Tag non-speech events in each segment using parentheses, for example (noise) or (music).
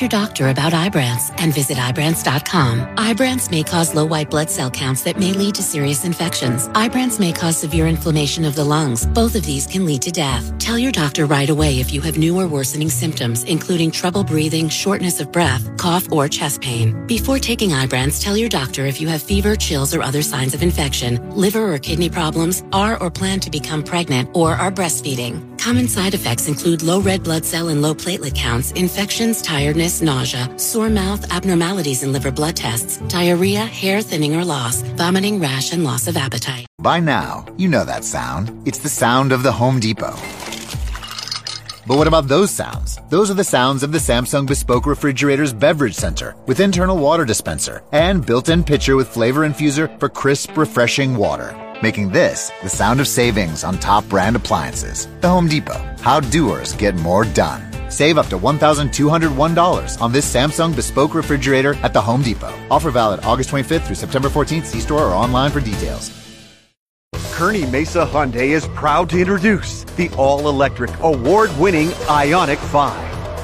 your doctor about Ibrance and visit Ibrance.com. Ibrance may cause low white blood cell counts that may lead to serious infections. Ibrance may cause severe inflammation of the lungs. Both of these can lead to death. Tell your doctor right away if you have new or worsening symptoms, including trouble breathing, shortness of breath, cough, or chest pain. Before taking Ibrance, tell your doctor if you have fever, chills, or other signs of infection, liver or kidney problems, are or plan to become pregnant, or are breastfeeding. Common side effects include low red blood cell and low platelet counts, infections, tiredness, nausea, sore mouth, abnormalities in liver blood tests, diarrhea, hair thinning or loss, vomiting, rash, and loss of appetite. By now, you know that sound. It's the sound of the Home Depot. But what about those sounds? Those are the sounds of the Samsung Bespoke Refrigerator's Beverage Center with internal water dispenser and built-in pitcher with flavor infuser for crisp, refreshing water. Making this the sound of savings on top brand appliances. The Home Depot. How doers get more done. Save up to $1,201 on this Samsung Bespoke Refrigerator at the Home Depot. Offer valid August 25th through September 14th. See store or online for details. Kearney Mesa Hyundai is proud to introduce the all-electric, award-winning Ioniq 5.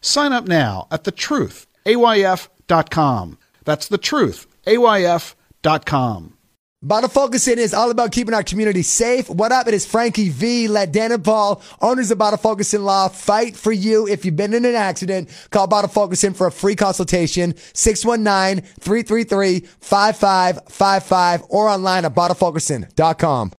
Sign up now at thetruthayf.com. That's thetruthayf.com. Bottle Focusing is all about keeping our community safe. What up? It is Frankie V. Let Dan and Paul, owners of Bottle Focusing Law, fight for you. If you've been in an accident, call Bottle Focusing for a free consultation. 619-333-5555 or online at bottlefocusin.com.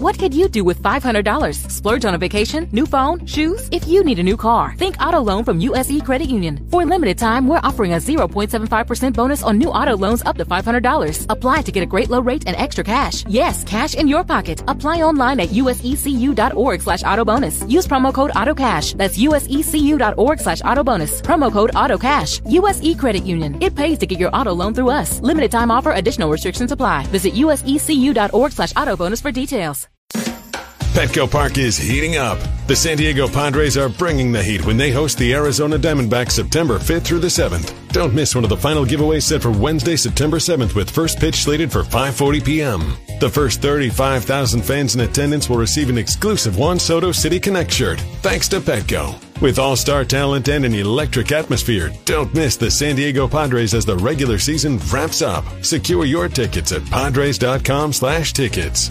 What could you do with $500? Splurge on a vacation, new phone, shoes? If you need a new car, think auto loan from USE Credit Union. For limited time, we're offering a 0.75% bonus on new auto loans up to $500. Apply to get a great low rate and extra cash. Yes, cash in your pocket. Apply online at usecu.org slash auto bonus. Use promo code AutoCash. That's usecu.org slash auto bonus. Promo code AutoCash. USE Credit Union. It pays to get your auto loan through us. Limited time offer. Additional restrictions apply. Visit usecu.org slash auto bonus for details. Petco Park is heating up. The San Diego Padres are bringing the heat when they host the Arizona Diamondbacks September 5th through the 7th. Don't miss one of the final giveaways set for Wednesday, September 7th with first pitch slated for 5:40 p.m. The first 35,000 fans in attendance will receive an exclusive Juan Soto City Connect shirt thanks to Petco. With all-star talent and an electric atmosphere, don't miss the San Diego Padres as the regular season wraps up. Secure your tickets at padres.com/tickets.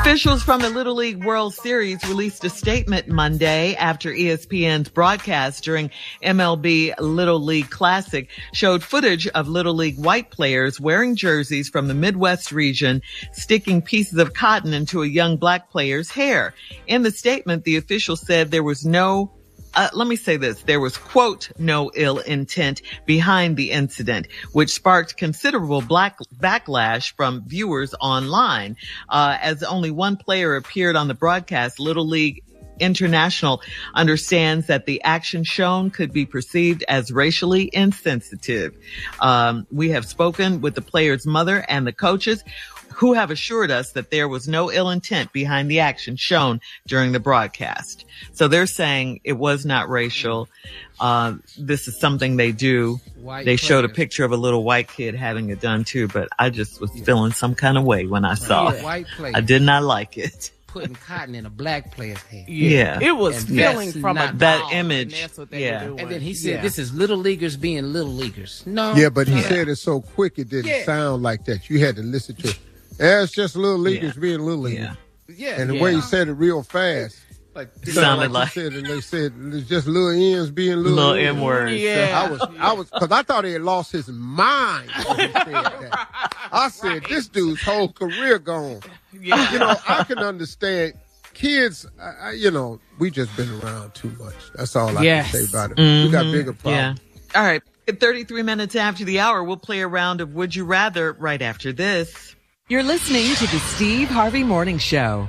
Officials from the Little League World Series released a statement Monday after ESPN's broadcast during MLB Little League Classic showed footage of Little League white players wearing jerseys from the Midwest region, sticking pieces of cotton into a young black player's hair. In the statement, the official said there was no uh, let me say this. There was, quote, no ill intent behind the incident, which sparked considerable black backlash from viewers online. Uh, as only one player appeared on the broadcast, Little League International understands that the action shown could be perceived as racially insensitive. Um, we have spoken with the player's mother and the coaches who have assured us that there was no ill intent behind the action shown during the broadcast. So they're saying it was not racial. Uh, this is something they do. White they showed a picture of a little white kid having it done too, but I just was feeling some kind of way when I saw Yeah, it. white players. I did not like it. Putting cotton in a black player's hair. Yeah. It was And feeling from a That dog, image, and that's what they yeah. And then he said, Yeah. "This is little leaguers being little leaguers." No. Yeah, but he Yeah. said it so quick it didn't Yeah. sound like that. You had to listen to it. Yeah, it's just little leaguers being little leaguers. Yeah. And the way Yeah. he said it real fast. Like it Sounded he like- said, and they said it's just little ends being little, Little ends. M words. Yeah. I was, I was, because I thought he had lost his mind when he said that. (laughs) I said, this dude's whole career gone. Yeah. You know, I can understand kids. I, I- you know, we just been around too much. That's all I Yes. can say about it. We got Mhm. bigger problems. Yeah. All right. At 33 minutes after the hour, we'll play a round of Would You Rather right after this. You're listening to the Steve Harvey Morning Show.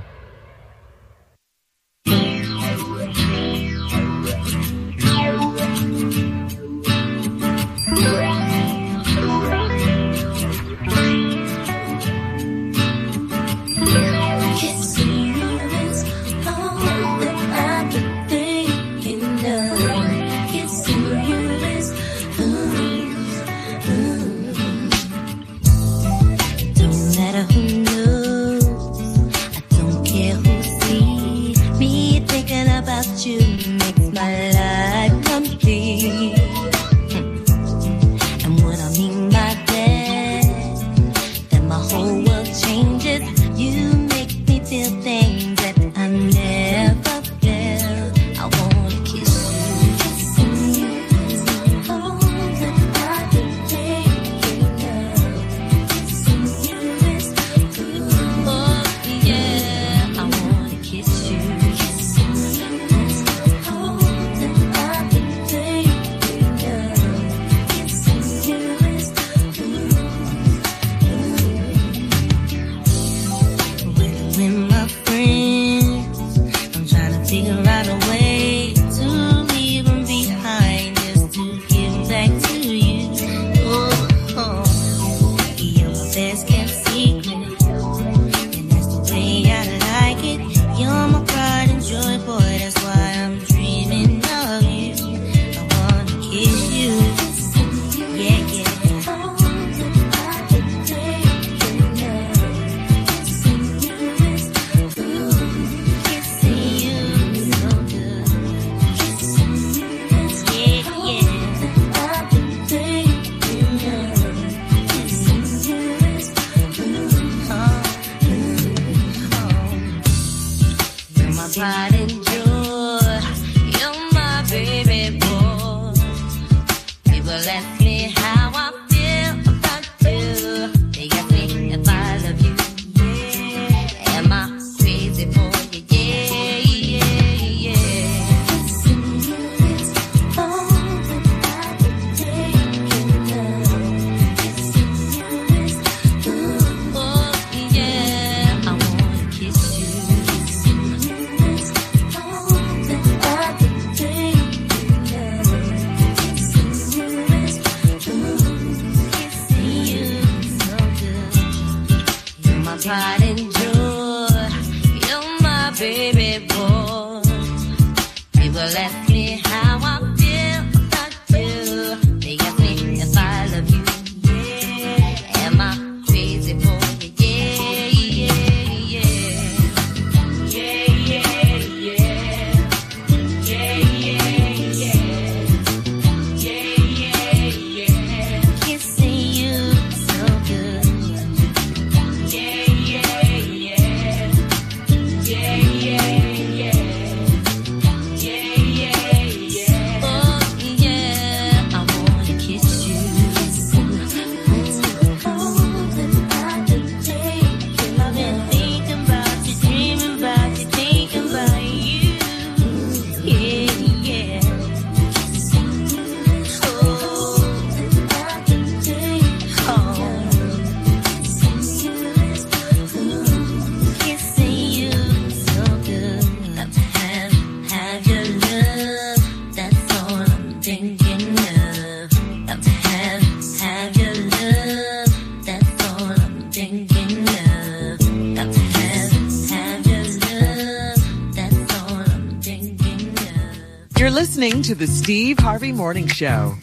to the Steve Harvey Morning Show.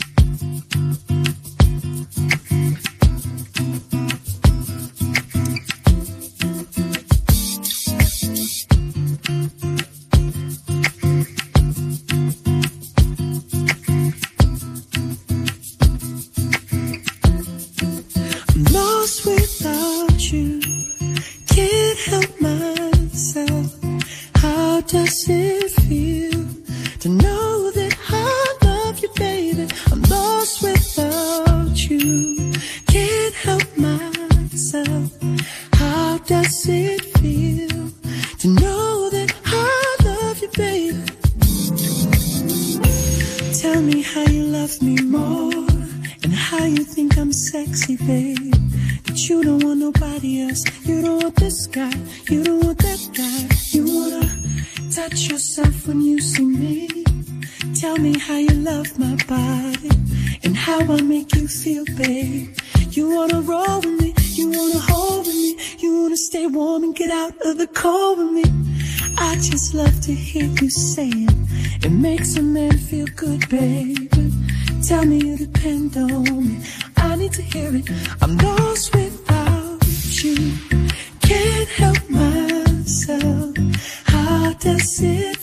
does it feel to know that I love you, baby? Tell me how you love me more and how you think I'm sexy, babe. That you don't want nobody else, you don't want this guy. stay warm and get out of the cold with me. I just love to hear you say it. It makes a man feel good, baby. Tell me you depend on me. I need to hear it. I'm lost without you. Can't help myself. How does it?